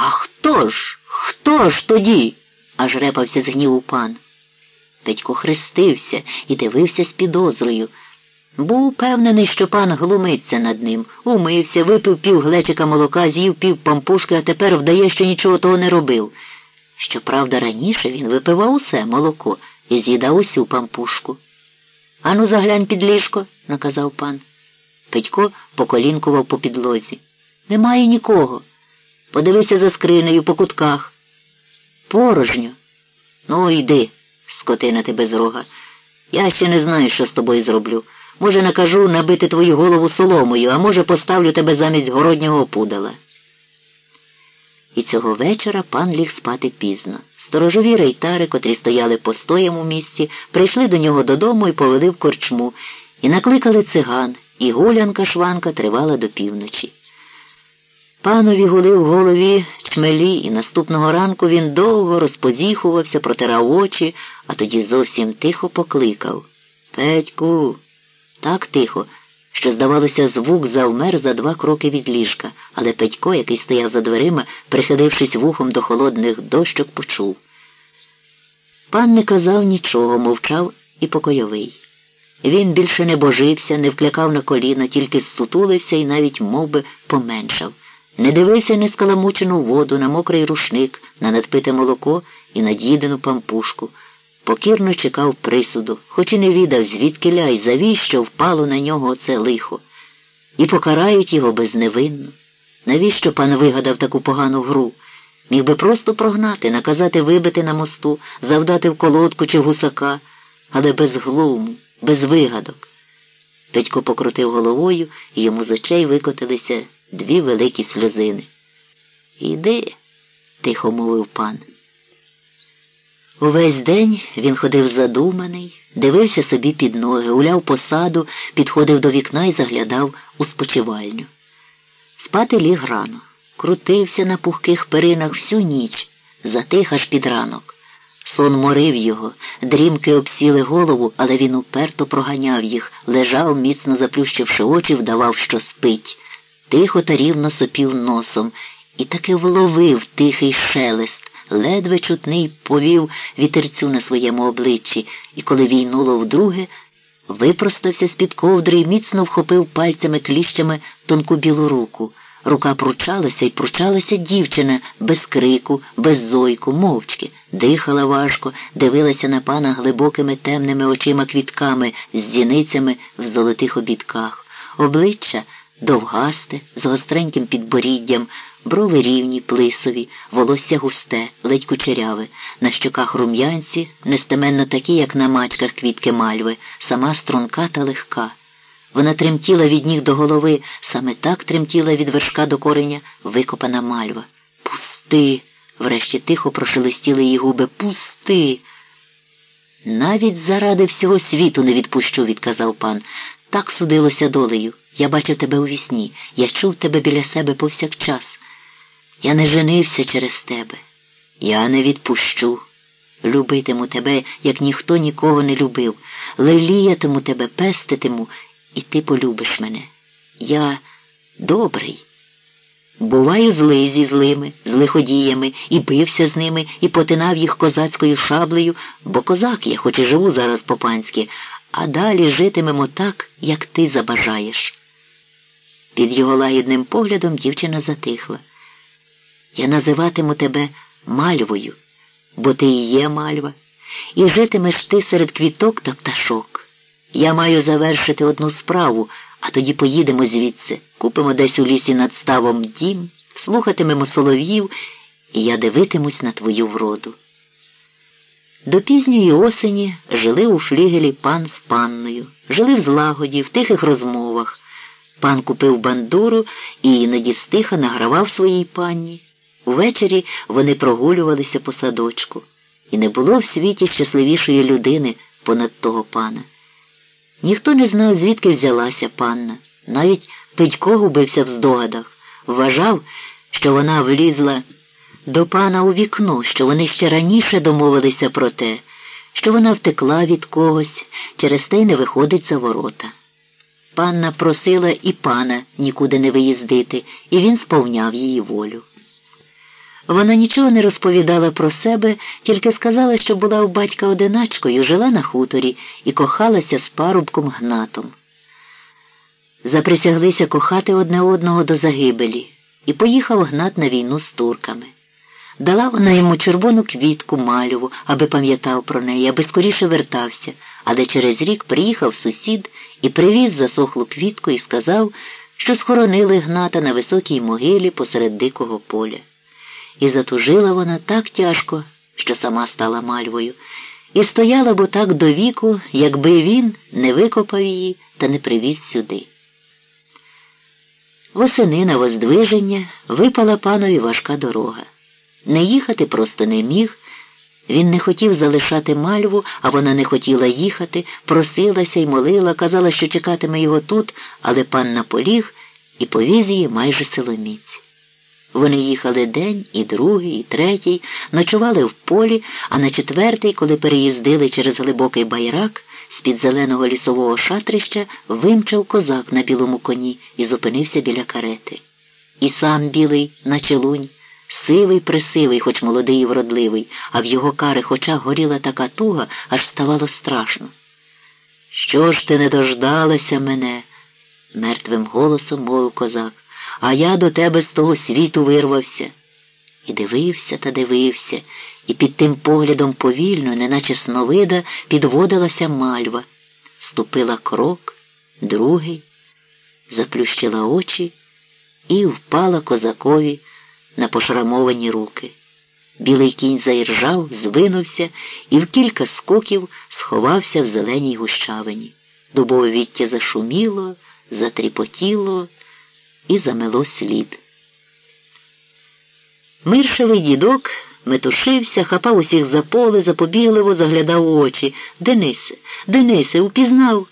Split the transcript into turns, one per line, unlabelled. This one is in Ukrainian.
А хто ж? Хто ж тоді? аж репався з гніву пан. Петько хрестився і дивився з підозрою. Був упевнений, що пан глумиться над ним, умився, випив пів глечика молока, з'їв пів пампушки, а тепер вдає, що нічого того не робив. Щоправда, раніше він випивав усе молоко і з'їдав усю пампушку. Ану, заглянь під ліжко, наказав пан. Петько поколінкував по підлозі. Немає нікого. Подивися за скринею по кутках. Порожньо. Ну, йди, скотина ти безрога. Я ще не знаю, що з тобою зроблю. Може, накажу набити твою голову соломою, а може, поставлю тебе замість городнього опудала. І цього вечора пан ліг спати пізно. Сторожові рейтари, котрі стояли по стоєму місці, прийшли до нього додому і повели в корчму, і накликали циган, і гулянка шванка тривала до півночі. Панові гули в голові чмелі, і наступного ранку він довго розпозіхувався, протирав очі, а тоді зовсім тихо покликав Петьку, так тихо, що, здавалося, звук завмер за два кроки від ліжка, але Петько, який стояв за дверима, прихилившись вухом до холодних дощок, почув. Пан не казав нічого, мовчав і покойовий. Він більше не божився, не вклякав на коліна, тільки зсутулився і навіть мов би, поменшав. Не дивився на скаламучену воду, на мокрий рушник, на надпите молоко і на дідину пампушку. Покірно чекав присуду, хоч і не відав, звідки ляй, завіщо впало на нього оце лихо. І покарають його безневинно. Навіщо пан вигадав таку погану гру? Міг би просто прогнати, наказати вибити на мосту, завдати в колодку чи гусака, але без глуму, без вигадок. Петько покрутив головою, і йому з очей викотилися дві великі сльозини. Іди, тихо мовив пан. Увесь день він ходив задуманий, дивився собі під ноги, уляв посаду, підходив до вікна і заглядав у спочивальню. Спати ліг рано, крутився на пухких перинах всю ніч, затих аж під ранок. Сон морив його, дрімки обсіли голову, але він уперто проганяв їх, лежав, міцно заплющивши очі, вдавав, що спить. Тихо та рівно сопів носом і таки вловив тихий шелест ледве чутний повів вітерцю на своєму обличчі, і коли війнуло вдруге, випростався з-під ковдри і міцно вхопив пальцями кліщами тонку білу руку. Рука пручалася і пручалася дівчина без крику, без зойку, мовчки, дихала важко, дивилася на пана глибокими темними очима квітками з зіницями в золотих обідках. Обличчя довгасте, з гостреньким підборіддям, брови рівні, плисові, волосся густе, ледь кучеряве, на щоках рум'янці, нестеменно такі, як на мачках квітки мальви, сама струнка та легка. Вона тремтіла від ніг до голови, саме так тремтіла від вершка до кореня викопана мальва. Пусти. Врешті тихо прошелестіли її губи. Пусти. Навіть заради всього світу не відпущу, відказав пан. Так судилося долею. Я бачив тебе у вісні, я чув тебе біля себе повсякчас. Я не женився через тебе. Я не відпущу. Любитиму тебе, як ніхто нікого не любив. Леліятиму тебе, пеститиму, і ти полюбиш мене. Я добрий. Буваю злий зі злими, з лиходіями, і бився з ними, і потинав їх козацькою шаблею, бо козак я, хоч і живу зараз по панськи, а далі житимемо так, як ти забажаєш. Під його лагідним поглядом дівчина затихла. Я називатиму тебе мальвою, бо ти і є мальва, і житимеш ти серед квіток та пташок. Я маю завершити одну справу, а тоді поїдемо звідси, купимо десь у лісі над ставом дім, слухатимемо солов'їв, і я дивитимусь на твою вроду. До пізньої осені жили у флігелі пан з панною, жили в злагоді, в тихих розмовах. Пан купив бандуру і іноді стиха награвав своїй панні. Увечері вони прогулювалися по садочку, і не було в світі щасливішої людини понад того пана. Ніхто не знав, звідки взялася панна. Навіть Петько губився в здогадах, вважав, що вона влізла до пана у вікно, що вони ще раніше домовилися про те, що вона втекла від когось, через те й не виходить за ворота. Панна просила і пана нікуди не виїздити, і він сповняв її волю. Вона нічого не розповідала про себе, тільки сказала, що була у батька одиначкою, жила на хуторі і кохалася з парубком Гнатом. Заприсяглися кохати одне одного до загибелі, і поїхав Гнат на війну з турками. Дала вона йому червону квітку мальову, аби пам'ятав про неї, аби скоріше вертався, але через рік приїхав сусід і привіз засохлу квітку і сказав, що схоронили Гната на високій могилі посеред дикого поля. І затужила вона так тяжко, що сама стала мальвою, і стояла б так до віку, якби він не викопав її та не привіз сюди. Восени на воздвиження випала панові важка дорога. Не їхати просто не міг. Він не хотів залишати мальву, а вона не хотіла їхати, просилася й молила, казала, що чекатиме його тут, але пан наполіг і повіз її майже силоміць. Вони їхали день, і другий, і третій, ночували в полі, а на четвертий, коли переїздили через глибокий байрак, з-під зеленого лісового шатрища вимчав козак на білому коні і зупинився біля карети. І сам білий, наче лунь, сивий присивий, хоч молодий і вродливий, а в його карих очах горіла така туга, аж ставало страшно. Що ж ти не дождалася мене? мертвим голосом мовив козак, а я до тебе з того світу вирвався. І дивився та дивився, і під тим поглядом повільно, неначе сновида, підводилася мальва, ступила крок, другий, заплющила очі і впала козакові на пошрамовані руки. Білий кінь заіржав, звинувся і в кілька скоків сховався в зеленій гущавині. Дубове віття зашуміло, затріпотіло і замело слід. Миршевий дідок метушився, хапав усіх за поле, запобігливо заглядав у очі. Денисе, Денисе, упізнав.